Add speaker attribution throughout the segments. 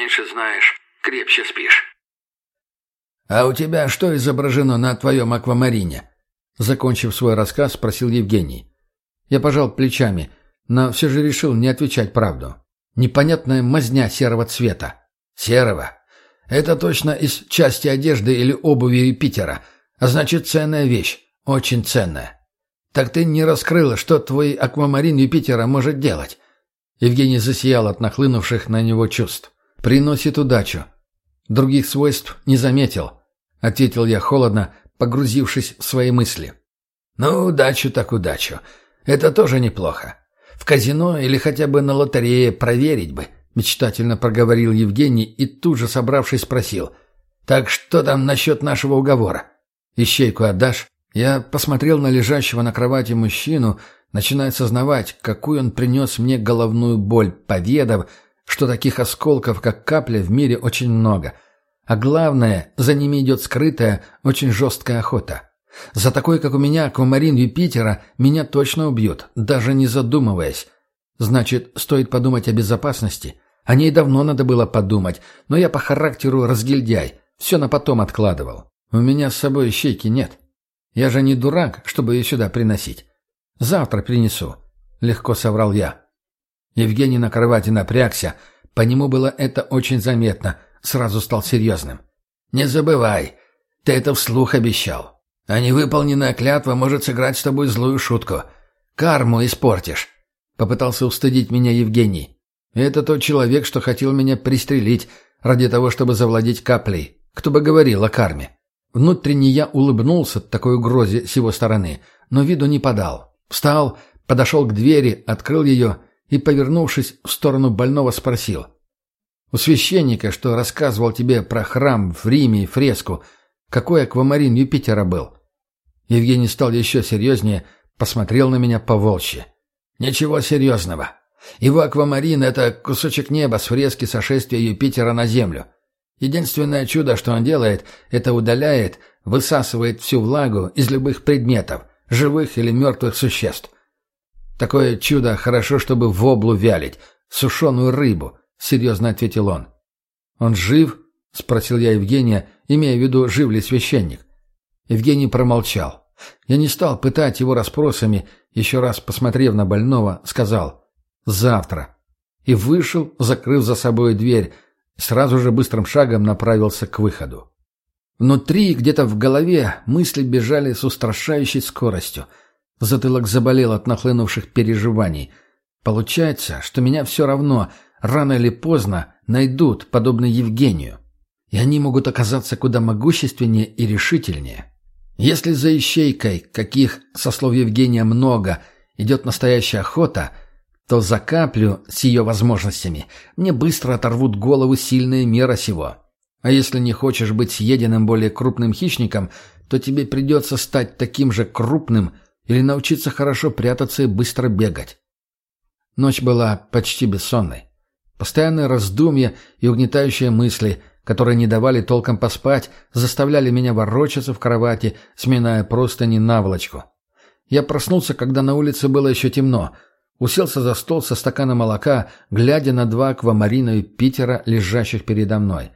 Speaker 1: меньше знаешь, крепче спишь».
Speaker 2: «А у тебя что изображено на твоем аквамарине?» Закончив свой рассказ, спросил Евгений. Я пожал плечами, но все же решил не отвечать правду. Непонятная мазня серого цвета. Серого. Это точно из части одежды или обуви Юпитера. А значит, ценная вещь. Очень ценная. Так ты не раскрыла, что твой аквамарин Юпитера может делать. Евгений засиял от нахлынувших на него чувств. Приносит удачу. Других свойств не заметил. Ответил я холодно, погрузившись в свои мысли. Ну, удачу так удачу. Это тоже неплохо. В казино или хотя бы на лотерее проверить бы. — мечтательно проговорил Евгений и тут же, собравшись, спросил. «Так что там насчет нашего уговора? Ищейку отдашь?» Я посмотрел на лежащего на кровати мужчину, начиная сознавать, какую он принес мне головную боль, поведав, что таких осколков, как капля, в мире очень много. А главное, за ними идет скрытая, очень жесткая охота. За такой, как у меня, аквамарин Юпитера, меня точно убьют, даже не задумываясь. Значит, стоит подумать о безопасности. О ней давно надо было подумать, но я по характеру разгильдяй, все на потом откладывал. У меня с собой ищейки нет. Я же не дурак, чтобы ее сюда приносить. Завтра принесу. Легко соврал я. Евгений на кровати напрягся. По нему было это очень заметно. Сразу стал серьезным. «Не забывай, ты это вслух обещал. А невыполненная клятва может сыграть с тобой злую шутку. Карму испортишь. Попытался устыдить меня Евгений. Это тот человек, что хотел меня пристрелить ради того, чтобы завладеть каплей. Кто бы говорил о карме. Внутренне я улыбнулся такой угрозе с его стороны, но виду не подал. Встал, подошел к двери, открыл ее и, повернувшись в сторону больного, спросил. «У священника, что рассказывал тебе про храм в Риме и фреску, какой аквамарин Юпитера был?» Евгений стал еще серьезнее, посмотрел на меня по-волчьи. Ничего серьезного. Его аквамарин — это кусочек неба с фрески сошествия Юпитера на Землю. Единственное чудо, что он делает, это удаляет, высасывает всю влагу из любых предметов, живых или мертвых существ. Такое чудо хорошо, чтобы в облу вялить, сушеную рыбу, — серьезно ответил он. «Он жив?» — спросил я Евгения, имея в виду, жив ли священник. Евгений промолчал. Я не стал пытать его расспросами, еще раз посмотрев на больного, сказал «Завтра». И вышел, закрыв за собой дверь, сразу же быстрым шагом направился к выходу. Внутри, где-то в голове, мысли бежали с устрашающей скоростью. Затылок заболел от нахлынувших переживаний. Получается, что меня все равно, рано или поздно, найдут, подобно Евгению. И они могут оказаться куда могущественнее и решительнее. Если за ищейкой, каких, со слов Евгения, много, идет настоящая охота, то за каплю с ее возможностями мне быстро оторвут голову сильные мера сего. А если не хочешь быть съеденным более крупным хищником, то тебе придется стать таким же крупным или научиться хорошо прятаться и быстро бегать. Ночь была почти бессонной. Постоянные раздумья и угнетающие мысли, которые не давали толком поспать, заставляли меня ворочаться в кровати, сминая простыни наволочку. Я проснулся, когда на улице было еще темно. Уселся за стол со стаканом молока, глядя на два аквамарина и Питера, лежащих передо мной.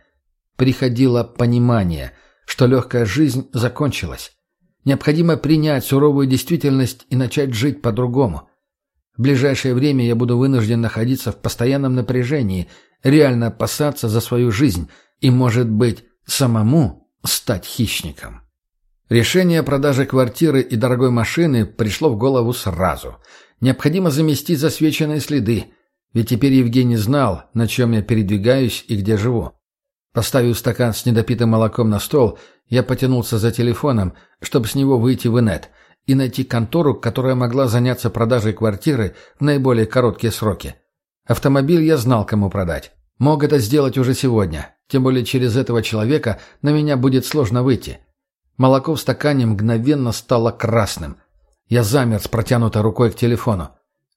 Speaker 2: Приходило понимание, что легкая жизнь закончилась. Необходимо принять суровую действительность и начать жить по-другому. В ближайшее время я буду вынужден находиться в постоянном напряжении, реально опасаться за свою жизнь – и, может быть, самому стать хищником. Решение о продаже квартиры и дорогой машины пришло в голову сразу. Необходимо заместить засвеченные следы, ведь теперь Евгений знал, на чем я передвигаюсь и где живу. Поставив стакан с недопитым молоком на стол, я потянулся за телефоном, чтобы с него выйти в инет и найти контору, которая могла заняться продажей квартиры в наиболее короткие сроки. Автомобиль я знал, кому продать. Мог это сделать уже сегодня, тем более через этого человека на меня будет сложно выйти. Молоко в стакане мгновенно стало красным. Я замер с протянутой рукой к телефону.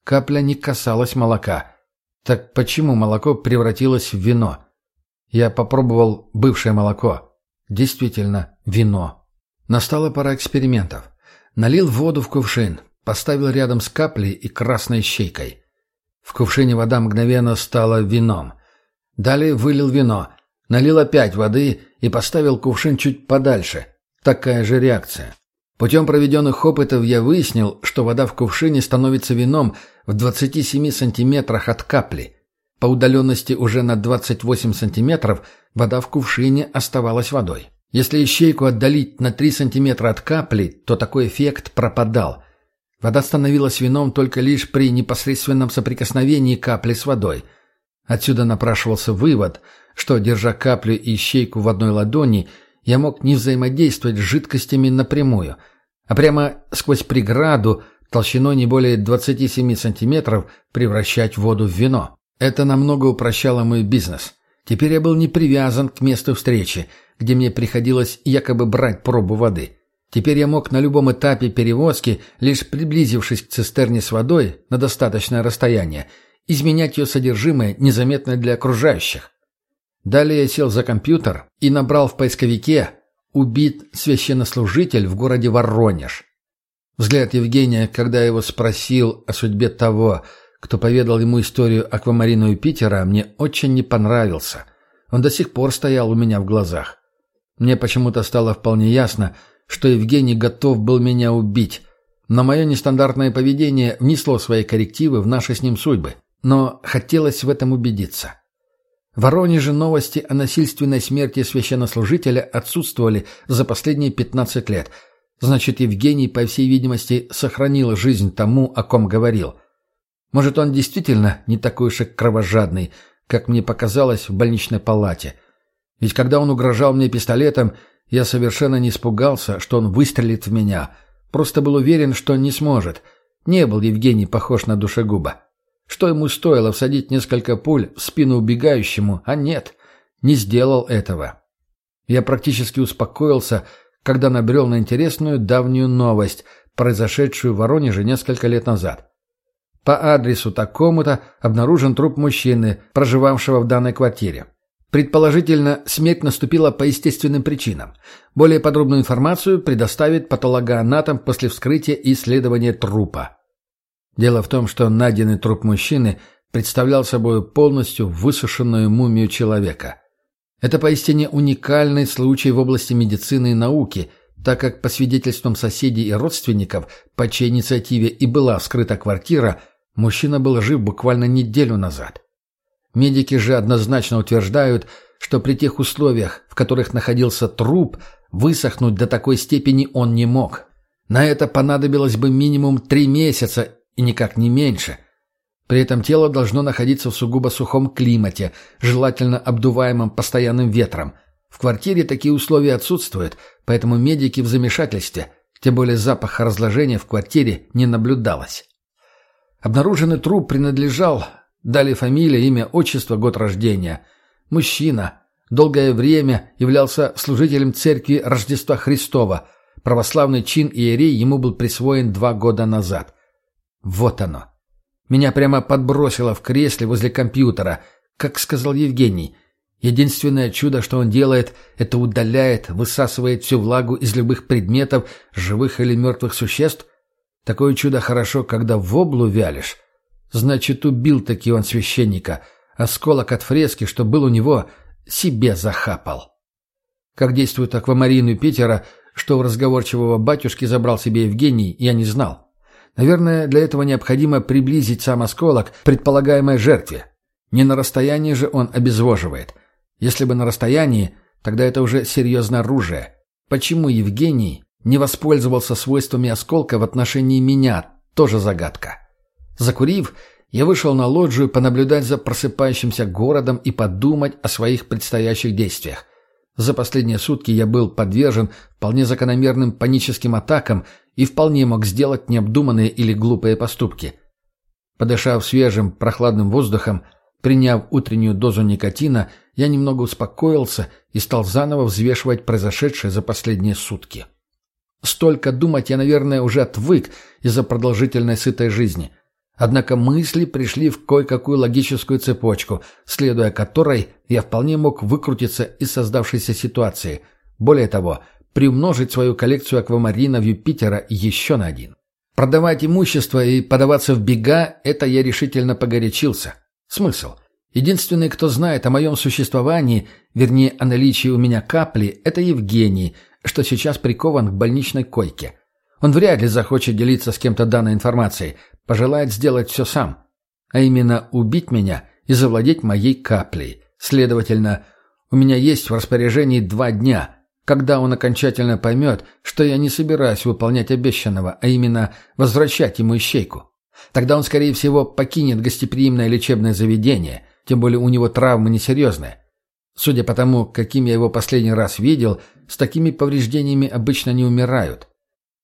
Speaker 2: Капля не касалась молока. Так почему молоко превратилось в вино? Я попробовал бывшее молоко. Действительно, вино. Настала пора экспериментов. Налил воду в кувшин, поставил рядом с каплей и красной щейкой. В кувшине вода мгновенно стала вином. Далее вылил вино, налил опять воды и поставил кувшин чуть подальше. Такая же реакция. Путем проведенных опытов я выяснил, что вода в кувшине становится вином в 27 сантиметрах от капли. По удаленности уже на 28 сантиметров вода в кувшине оставалась водой. Если ищейку отдалить на 3 сантиметра от капли, то такой эффект пропадал. Вода становилась вином только лишь при непосредственном соприкосновении капли с водой. Отсюда напрашивался вывод, что, держа каплю и ищейку в одной ладони, я мог не взаимодействовать с жидкостями напрямую, а прямо сквозь преграду, толщиной не более 27 сантиметров, превращать воду в вино. Это намного упрощало мой бизнес. Теперь я был не привязан к месту встречи, где мне приходилось якобы брать пробу воды. Теперь я мог на любом этапе перевозки, лишь приблизившись к цистерне с водой на достаточное расстояние, изменять ее содержимое незаметно для окружающих. Далее я сел за компьютер и набрал в поисковике «Убит священнослужитель в городе Воронеж». Взгляд Евгения, когда я его спросил о судьбе того, кто поведал ему историю аквамарину Юпитера, мне очень не понравился. Он до сих пор стоял у меня в глазах. Мне почему-то стало вполне ясно, что Евгений готов был меня убить, но мое нестандартное поведение внесло свои коррективы в наши с ним судьбы. Но хотелось в этом убедиться. В Воронеже новости о насильственной смерти священнослужителя отсутствовали за последние 15 лет. Значит, Евгений, по всей видимости, сохранил жизнь тому, о ком говорил. Может, он действительно не такой уж и кровожадный, как мне показалось в больничной палате. Ведь когда он угрожал мне пистолетом, я совершенно не испугался, что он выстрелит в меня. Просто был уверен, что не сможет. Не был Евгений похож на душегуба. Что ему стоило всадить несколько пуль в спину убегающему, а нет, не сделал этого. Я практически успокоился, когда набрел на интересную давнюю новость, произошедшую в Воронеже несколько лет назад. По адресу такому-то обнаружен труп мужчины, проживавшего в данной квартире. Предположительно, смерть наступила по естественным причинам. Более подробную информацию предоставит патологоанатом после вскрытия и исследования трупа. Дело в том, что найденный труп мужчины представлял собой полностью высушенную мумию человека. Это поистине уникальный случай в области медицины и науки, так как по свидетельствам соседей и родственников, по чьей инициативе и была вскрыта квартира, мужчина был жив буквально неделю назад. Медики же однозначно утверждают, что при тех условиях, в которых находился труп, высохнуть до такой степени он не мог. На это понадобилось бы минимум три месяца и никак не меньше. При этом тело должно находиться в сугубо сухом климате, желательно обдуваемом постоянным ветром. В квартире такие условия отсутствуют, поэтому медики в замешательстве, тем более запаха разложения в квартире не наблюдалось. Обнаруженный труп принадлежал, дали фамилия, имя, отчество, год рождения. Мужчина. Долгое время являлся служителем церкви Рождества Христова. Православный чин иерей ему был присвоен два года назад. Вот оно. Меня прямо подбросило в кресле возле компьютера. Как сказал Евгений, единственное чудо, что он делает, это удаляет, высасывает всю влагу из любых предметов, живых или мертвых существ. Такое чудо хорошо, когда в облу вялишь. Значит, убил таки он священника. Осколок от фрески, что был у него, себе захапал. Как действует аквамарин Юпитера, что у разговорчивого батюшки забрал себе Евгений, я не знал. Наверное, для этого необходимо приблизить сам осколок предполагаемой жертве. Не на расстоянии же он обезвоживает. Если бы на расстоянии, тогда это уже серьезное оружие. Почему Евгений не воспользовался свойствами осколка в отношении меня, тоже загадка. Закурив, я вышел на лоджию понаблюдать за просыпающимся городом и подумать о своих предстоящих действиях. За последние сутки я был подвержен вполне закономерным паническим атакам и вполне мог сделать необдуманные или глупые поступки. Подышав свежим, прохладным воздухом, приняв утреннюю дозу никотина, я немного успокоился и стал заново взвешивать произошедшее за последние сутки. Столько думать я, наверное, уже отвык из-за продолжительной сытой жизни. Однако мысли пришли в кое-какую логическую цепочку, следуя которой я вполне мог выкрутиться из создавшейся ситуации. Более того, приумножить свою коллекцию аквамаринов Юпитера еще на один. Продавать имущество и подаваться в бега – это я решительно погорячился. Смысл? Единственный, кто знает о моем существовании, вернее, о наличии у меня капли, это Евгений, что сейчас прикован к больничной койке. Он вряд ли захочет делиться с кем-то данной информацией, пожелает сделать все сам. А именно убить меня и завладеть моей каплей. Следовательно, у меня есть в распоряжении два дня, когда он окончательно поймет, что я не собираюсь выполнять обещанного, а именно возвращать ему ищейку. Тогда он, скорее всего, покинет гостеприимное лечебное заведение, тем более у него травмы несерьезные. Судя по тому, каким я его последний раз видел, с такими повреждениями обычно не умирают.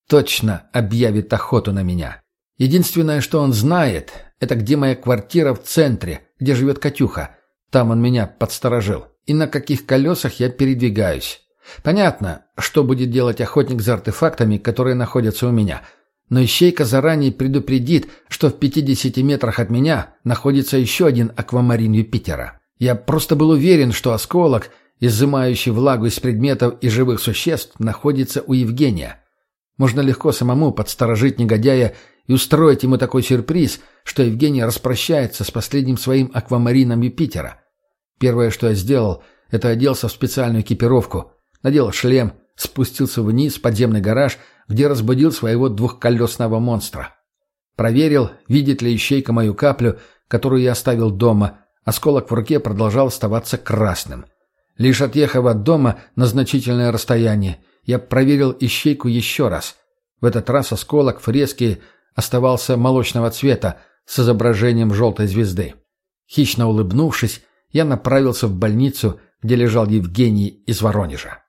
Speaker 2: Точно объявит охоту на меня. Единственное, что он знает, это где моя квартира в центре, где живет Катюха. Там он меня подсторожил. И на каких колесах я передвигаюсь. Понятно, что будет делать охотник за артефактами, которые находятся у меня. Но ищейка заранее предупредит, что в 50 метрах от меня находится еще один аквамарин Юпитера. Я просто был уверен, что осколок, изымающий влагу из предметов и живых существ, находится у Евгения. Можно легко самому подсторожить негодяя и устроить ему такой сюрприз, что Евгений распрощается с последним своим аквамарином Юпитера. Первое, что я сделал, это оделся в специальную экипировку, надел шлем, спустился вниз в подземный гараж, где разбудил своего двухколесного монстра. Проверил, видит ли ищейка мою каплю, которую я оставил дома. Осколок в руке продолжал оставаться красным. Лишь отъехав от дома на значительное расстояние, я проверил ищейку еще раз. В этот раз осколок фрески оставался молочного цвета с изображением желтой звезды. Хищно улыбнувшись, я направился в больницу, где лежал Евгений из Воронежа.